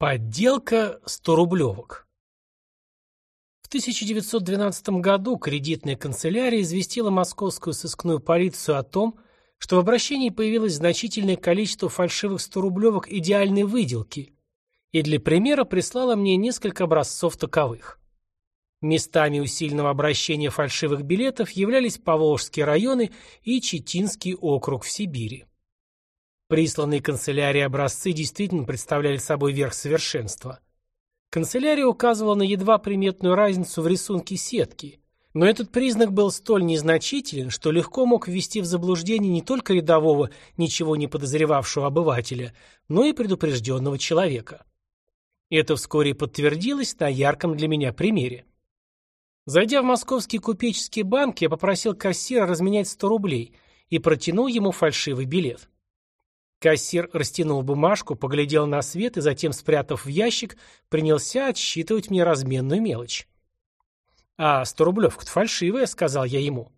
Подделка 100-рублевок. В 1912 году кредитная канцелярия известила московскую сыскную полицию о том, что в обращении появилось значительное количество фальшивых 100-рублевок идеальной выделки, и для примера прислала мне несколько образцов таковых. Местами усиленного обращения фальшивых билетов являлись Поволжские районы и Читинский округ в Сибири. Присланные канцелярией образцы действительно представляли собой верх совершенства. Канцелярия указывала на едва приметную разницу в рисунке сетки, но этот признак был столь незначителен, что легко мог ввести в заблуждение не только рядового, ничего не подозревавшего обывателя, но и предупрежденного человека. Это вскоре подтвердилось на ярком для меня примере. Зайдя в московский купеческий банк, я попросил кассира разменять 100 рублей и протянул ему фальшивый билет. Кассир растянул бумажку, поглядел на свет и затем, спрятав в ящик, принялся отсчитывать мне разменную мелочь. «А, сторублевка-то фальшивая», — сказал я ему.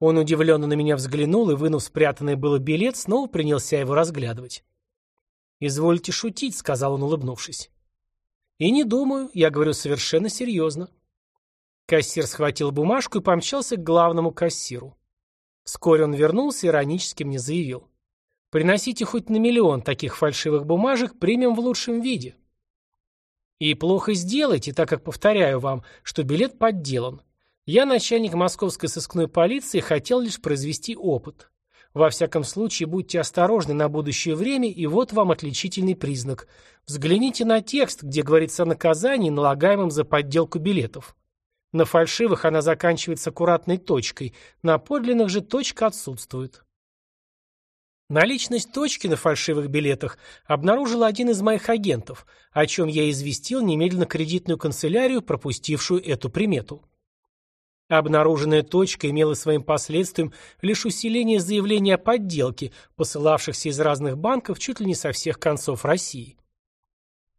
Он удивленно на меня взглянул и, вынув спрятанный было билет, снова принялся его разглядывать. «Извольте шутить», — сказал он, улыбнувшись. «И не думаю, я говорю совершенно серьезно». Кассир схватил бумажку и помчался к главному кассиру. Вскоре он вернулся и иронически мне заявил. Приносите хоть на миллион таких фальшивых бумажек, примем в лучшем виде. И плохо сделайте, так как повторяю вам, что билет подделан. Я, начальник московской сыскной полиции, хотел лишь произвести опыт. Во всяком случае, будьте осторожны на будущее время, и вот вам отличительный признак. Взгляните на текст, где говорится о наказании, налагаемом за подделку билетов. На фальшивых она заканчивается аккуратной точкой, на подлинных же точка отсутствует. Наличность точки на фальшивых билетах обнаружил один из моих агентов, о чем я известил немедленно кредитную канцелярию, пропустившую эту примету. Обнаруженная точка имела своим последствием лишь усиление заявлений о подделке, посылавшихся из разных банков чуть ли не со всех концов России.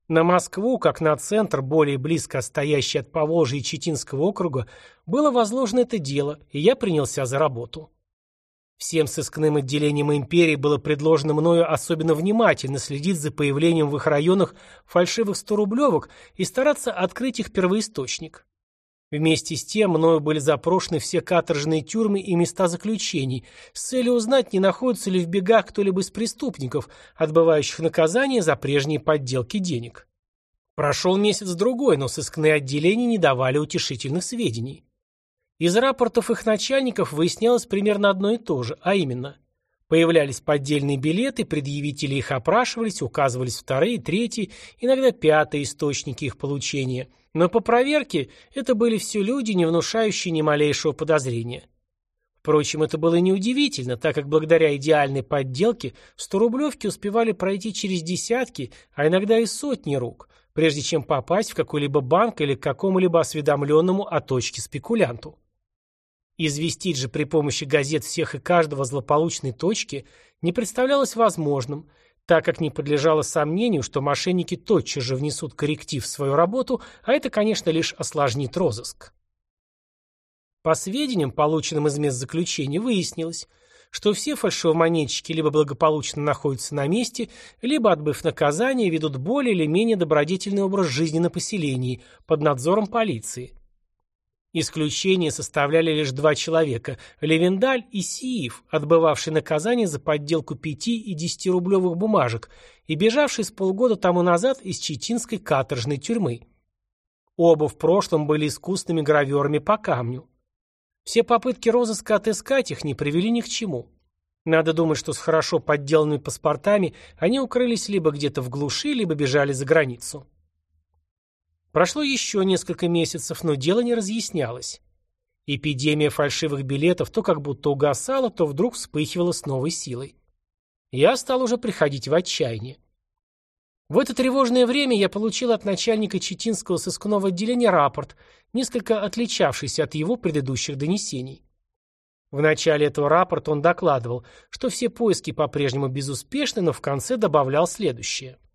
На Москву, как на центр, более близко стоящий от Поволжья и Читинского округа, было возложено это дело, и я принялся за работу. Всем сыскным отделениям империи было предложено мною особенно внимательно следить за появлением в их районах фальшивых 100-рублевок и стараться открыть их первоисточник. Вместе с тем мною были запрошены все каторжные тюрьмы и места заключений с целью узнать, не находится ли в бегах кто-либо из преступников, отбывающих наказание за прежние подделки денег. Прошел месяц-другой, но сыскные отделения не давали утешительных сведений. Из рапортов их начальников выяснялось примерно одно и то же, а именно – Появлялись поддельные билеты, предъявители их опрашивались, указывались вторые, третьи, иногда пятые источники их получения. Но по проверке это были все люди, не внушающие ни малейшего подозрения. Впрочем, это было неудивительно, так как благодаря идеальной подделке 100-рублевки успевали пройти через десятки, а иногда и сотни рук, прежде чем попасть в какой-либо банк или к какому-либо осведомленному о точке спекулянту. Известить же при помощи газет всех и каждого злополучной точки не представлялось возможным, так как не подлежало сомнению, что мошенники тотчас же внесут корректив в свою работу, а это, конечно, лишь осложнит розыск. По сведениям, полученным из мест заключения, выяснилось, что все фальшивомонетчики либо благополучно находятся на месте, либо, отбыв наказание, ведут более или менее добродетельный образ жизни на поселении под надзором полиции. Исключение составляли лишь два человека – Левендаль и Сиев, отбывавший наказание за подделку пяти и десятирублевых бумажек и бежавший с полгода тому назад из читинской каторжной тюрьмы. Оба в прошлом были искусными граверами по камню. Все попытки розыска отыскать их не привели ни к чему. Надо думать, что с хорошо подделанными паспортами они укрылись либо где-то в глуши, либо бежали за границу. Прошло еще несколько месяцев, но дело не разъяснялось. Эпидемия фальшивых билетов то как будто угасала, то вдруг вспыхивала с новой силой. Я стал уже приходить в отчаяние. В это тревожное время я получил от начальника Читинского сыскного отделения рапорт, несколько отличавшийся от его предыдущих донесений. В начале этого рапорта он докладывал, что все поиски по-прежнему безуспешны, но в конце добавлял следующее –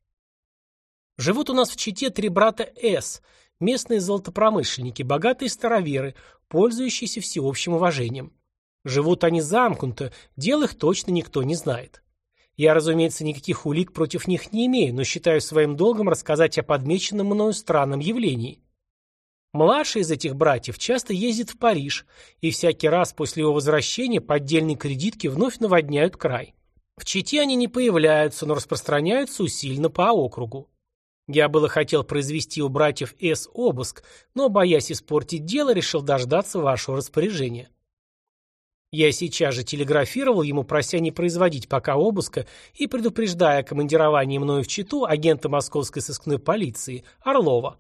Живут у нас в Чите три брата С, местные золотопромышленники, богатые староверы, пользующиеся всеобщим уважением. Живут они замкнуто, дел их точно никто не знает. Я, разумеется, никаких улик против них не имею, но считаю своим долгом рассказать о подмеченном мною странном явлении. Младший из этих братьев часто ездит в Париж, и всякий раз после его возвращения поддельные кредитки вновь наводняют край. В Чите они не появляются, но распространяются усиленно по округу. Я было хотел произвести у братьев С обыск, но, боясь испортить дело, решил дождаться вашего распоряжения. Я сейчас же телеграфировал ему, прося не производить пока обыска и предупреждая о командировании мною в Читу агента московской сыскной полиции Орлова.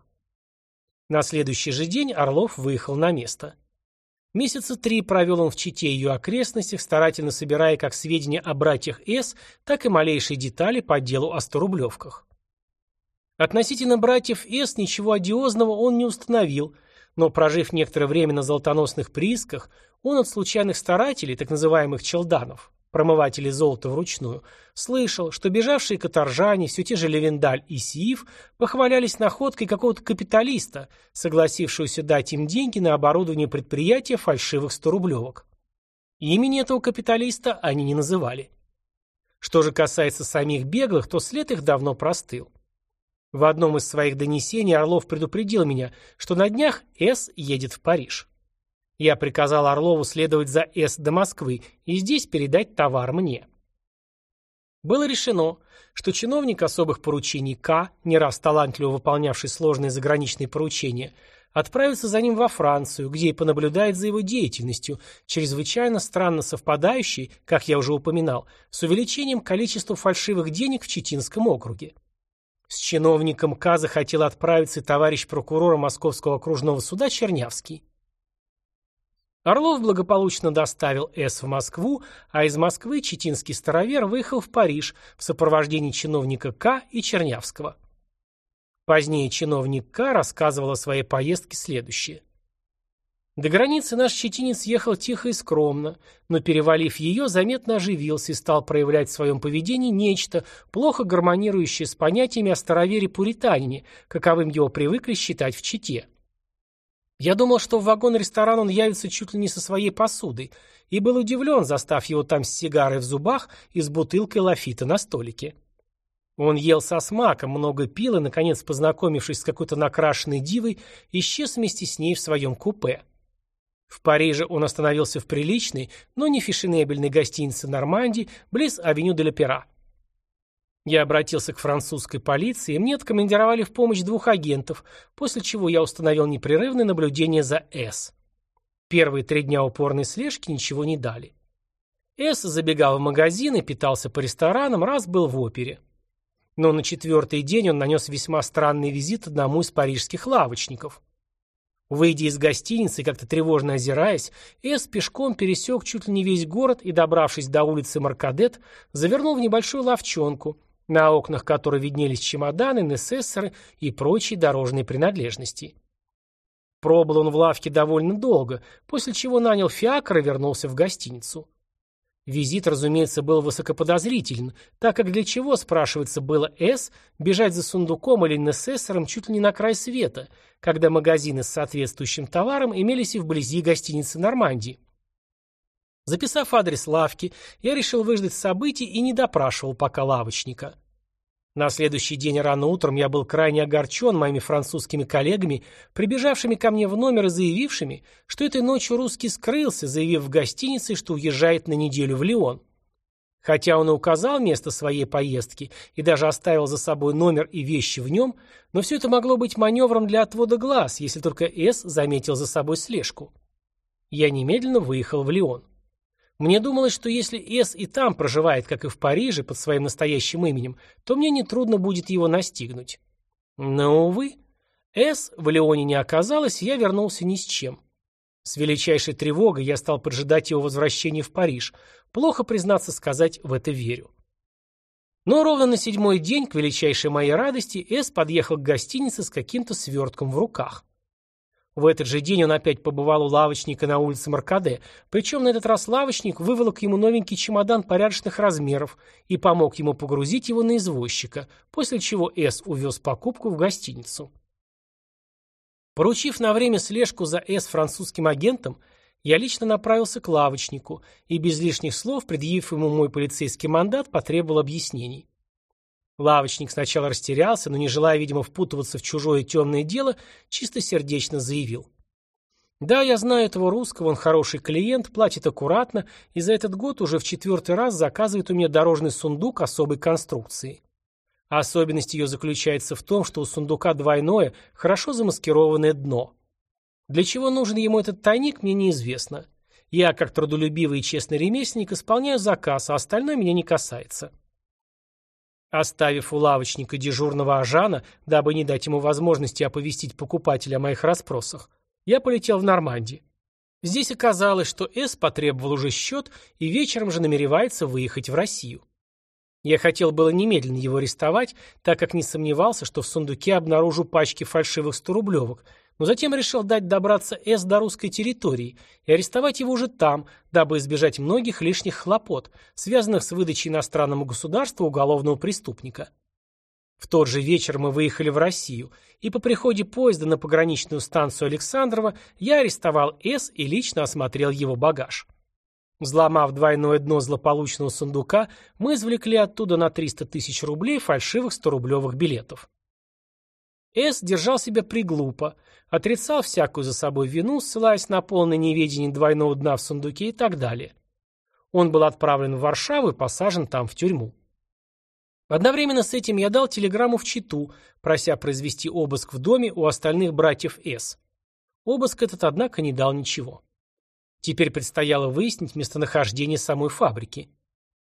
На следующий же день Орлов выехал на место. Месяца три провел он в Чите и ее окрестностях, старательно собирая как сведения о братьях С, так и малейшие детали по делу о сторублевках. Относительно братьев С ничего одиозного он не установил, но, прожив некоторое время на золотоносных приисках, он от случайных старателей, так называемых челданов, промывателей золота вручную, слышал, что бежавшие каторжане, все те же Левендаль и Сиев, похвалялись находкой какого-то капиталиста, согласившегося дать им деньги на оборудование предприятия фальшивых сторублевок. Имени этого капиталиста они не называли. Что же касается самих беглых, то след их давно простыл. В одном из своих донесений Орлов предупредил меня, что на днях С едет в Париж. Я приказал Орлову следовать за С до Москвы и здесь передать товар мне. Было решено, что чиновник особых поручений К, не раз талантливо выполнявший сложные заграничные поручения, отправится за ним во Францию, где и понаблюдает за его деятельностью, чрезвычайно странно совпадающей, как я уже упоминал, с увеличением количества фальшивых денег в Читинском округе. С чиновником К захотел отправиться товарищ прокурора Московского окружного суда Чернявский. Орлов благополучно доставил С в Москву, а из Москвы читинский старовер выехал в Париж в сопровождении чиновника К и Чернявского. Позднее чиновник К рассказывал о своей поездке следующее. До границы наш четинец ехал тихо и скромно, но, перевалив ее, заметно оживился и стал проявлять в своем поведении нечто, плохо гармонирующее с понятиями о старовере-пуританине, каковым его привыкли считать в Чите. Я думал, что в вагон-ресторан он явится чуть ли не со своей посудой, и был удивлен, застав его там с сигарой в зубах и с бутылкой лафита на столике. Он ел со смаком, много пил и, наконец, познакомившись с какой-то накрашенной дивой, исчез вместе с ней в своем купе. В Париже он остановился в приличной, но не фешенебельной гостинице «Нормандии» близ авеню де ла я обратился к французской полиции, и мне откомандировали в помощь двух агентов, после чего я установил непрерывное наблюдение за С. Первые три дня упорной слежки ничего не дали. С забегал в магазин и питался по ресторанам, раз был в опере. Но на четвертый день он нанес весьма странный визит одному из парижских лавочников. Выйдя из гостиницы как-то тревожно озираясь, Эс пешком пересек чуть ли не весь город и, добравшись до улицы Маркадет, завернул в небольшую лавчонку, на окнах которой виднелись чемоданы, несессоры и прочие дорожные принадлежности. Пробыл он в лавке довольно долго, после чего нанял фиакр и вернулся в гостиницу. Визит, разумеется, был высокоподозрителен, так как для чего, спрашивается, было С бежать за сундуком или несессором чуть ли не на край света, когда магазины с соответствующим товаром имелись и вблизи гостиницы Нормандии. Записав адрес лавки, я решил выждать событий и не допрашивал пока лавочника. На следующий день рано утром я был крайне огорчен моими французскими коллегами, прибежавшими ко мне в номер и заявившими, что этой ночью русский скрылся, заявив в гостинице, что уезжает на неделю в Лион. Хотя он и указал место своей поездки и даже оставил за собой номер и вещи в нем, но все это могло быть маневром для отвода глаз, если только С заметил за собой слежку. Я немедленно выехал в Лион. Мне думалось, что если С и там проживает, как и в Париже, под своим настоящим именем, то мне нетрудно будет его настигнуть. Но, увы, С в Леоне не оказалось, и я вернулся ни с чем. С величайшей тревогой я стал поджидать его возвращения в Париж. Плохо, признаться сказать, в это верю. Но ровно на седьмой день, к величайшей моей радости, С подъехал к гостинице с каким-то свертком в руках. В этот же день он опять побывал у лавочника на улице Маркаде, причем на этот раз лавочник выволок ему новенький чемодан порядочных размеров и помог ему погрузить его на извозчика, после чего С увез покупку в гостиницу. Поручив на время слежку за С французским агентом, Я лично направился к лавочнику и без лишних слов, предъявив ему мой полицейский мандат, потребовал объяснений. Лавочник сначала растерялся, но, не желая, видимо, впутываться в чужое темное дело, чистосердечно заявил. «Да, я знаю этого русского, он хороший клиент, платит аккуратно, и за этот год уже в четвертый раз заказывает у меня дорожный сундук особой конструкции. Особенность ее заключается в том, что у сундука двойное, хорошо замаскированное дно. Для чего нужен ему этот тайник, мне неизвестно. Я, как трудолюбивый и честный ремесленник, исполняю заказ, а остальное меня не касается». Оставив у лавочника дежурного Ажана, дабы не дать ему возможности оповестить покупателя о моих расспросах, я полетел в Нормандию. Здесь оказалось, что С потребовал уже счет и вечером же намеревается выехать в Россию. Я хотел было немедленно его арестовать, так как не сомневался, что в сундуке обнаружу пачки фальшивых 100-рублевок, но затем решил дать добраться С до русской территории и арестовать его уже там, дабы избежать многих лишних хлопот, связанных с выдачей иностранному государству уголовного преступника. В тот же вечер мы выехали в Россию, и по приходе поезда на пограничную станцию Александрова я арестовал С и лично осмотрел его багаж. Взломав двойное дно злополучного сундука, мы извлекли оттуда на 300 тысяч рублей фальшивых 100-рублевых билетов. С держал себя приглупо, отрицал всякую за собой вину, ссылаясь на полное неведение двойного дна в сундуке и так далее. Он был отправлен в Варшаву и посажен там в тюрьму. Одновременно с этим я дал телеграмму в Читу, прося произвести обыск в доме у остальных братьев С. Обыск этот, однако, не дал ничего. Теперь предстояло выяснить местонахождение самой фабрики.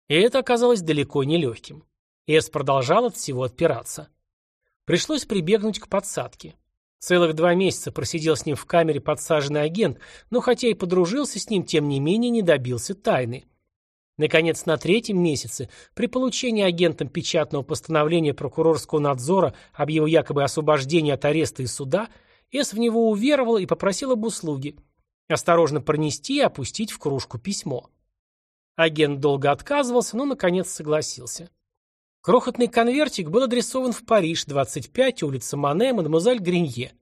И это оказалось далеко не легким. С продолжал от всего отпираться. Пришлось прибегнуть к подсадке. Целых два месяца просидел с ним в камере подсаженный агент, но хотя и подружился с ним, тем не менее не добился тайны. Наконец, на третьем месяце, при получении агентом печатного постановления прокурорского надзора об его якобы освобождении от ареста и суда, С в него уверовал и попросил об услуге – осторожно пронести и опустить в кружку письмо. Агент долго отказывался, но, наконец, согласился. Крохотный конвертик был адресован в Париж, 25, улица Мане, мадемуазель Гринье.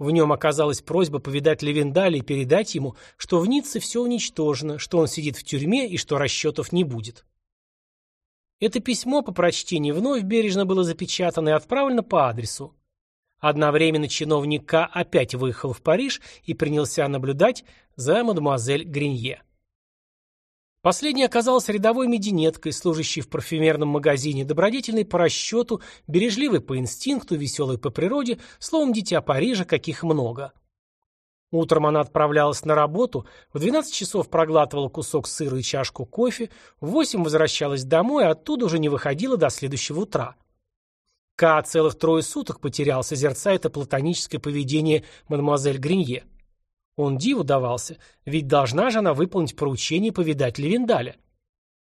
В нем оказалась просьба повидать Левендаля и передать ему, что в Ницце все уничтожено, что он сидит в тюрьме и что расчетов не будет. Это письмо по прочтении вновь бережно было запечатано и отправлено по адресу. Одновременно чиновник К. опять выехал в Париж и принялся наблюдать за мадемуазель Гринье. Последняя оказалась рядовой мединеткой, служащей в парфюмерном магазине, добродетельной по расчету, бережливой по инстинкту, веселой по природе, словом, дитя Парижа, каких много. Утром она отправлялась на работу, в 12 часов проглатывала кусок сыра и чашку кофе, в 8 возвращалась домой, а оттуда уже не выходила до следующего утра. Ка целых трое суток потерял, созерцая это платоническое поведение мадемуазель Гринье. Он диву давался, ведь должна же она выполнить поручение повидать Левендаля.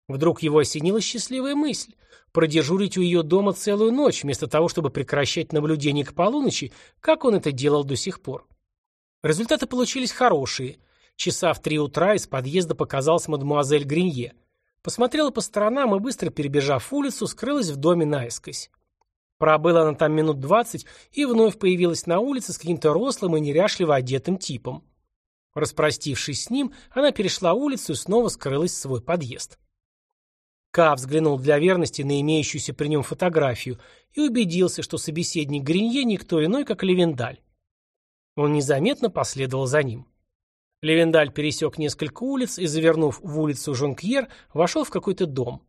Вдруг его осенила счастливая мысль – продежурить у ее дома целую ночь, вместо того, чтобы прекращать наблюдение к полуночи, как он это делал до сих пор. Результаты получились хорошие. Часа в три утра из подъезда показалась мадемуазель Гринье. Посмотрела по сторонам и, быстро перебежав улицу, скрылась в доме наискось. Пробыла она там минут двадцать и вновь появилась на улице с каким-то рослым и неряшливо одетым типом. Распростившись с ним, она перешла улицу и снова скрылась в свой подъезд. Ка взглянул для верности на имеющуюся при нем фотографию и убедился, что собеседник Гринье никто иной, как Левендаль. Он незаметно последовал за ним. Левендаль пересек несколько улиц и, завернув в улицу Жонкьер, вошел в какой-то дом.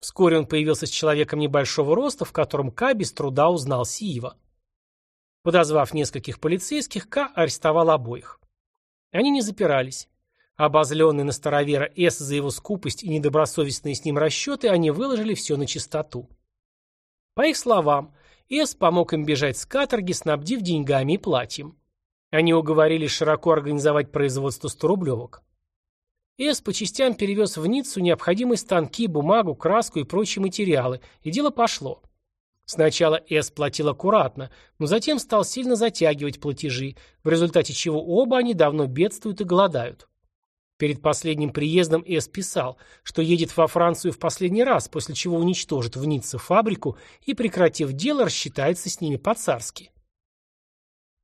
Вскоре он появился с человеком небольшого роста, в котором Ка без труда узнал Сиева. Подозвав нескольких полицейских, Ка арестовал обоих. Они не запирались. Обозленный на старовера С за его скупость и недобросовестные с ним расчеты, они выложили все на чистоту. По их словам, С помог им бежать с каторги, снабдив деньгами и платьем. Они уговорили широко организовать производство 100-рублевок. С по частям перевез в Ниццу необходимые станки, бумагу, краску и прочие материалы, и дело пошло. Сначала С платил аккуратно, но затем стал сильно затягивать платежи, в результате чего оба они давно бедствуют и голодают. Перед последним приездом С писал, что едет во Францию в последний раз, после чего уничтожит в Ницце фабрику и, прекратив дело, рассчитается с ними по-царски.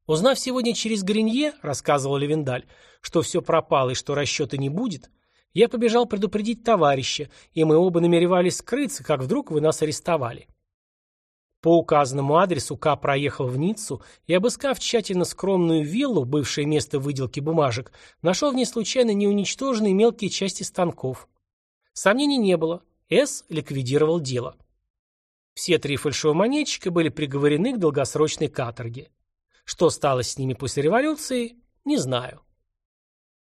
Узнав сегодня через Гринье, рассказывал Левендаль, что все пропало и что расчета не будет, я побежал предупредить товарища, и мы оба намеревались скрыться, как вдруг вы нас арестовали. По указанному адресу К проехал в Ниццу и, обыскав тщательно скромную виллу, бывшее место выделки бумажек, нашел в ней случайно неуничтоженные мелкие части станков. Сомнений не было. С ликвидировал дело. Все три фальшивомонетчика были приговорены к долгосрочной каторге. Что стало с ними после революции, не знаю.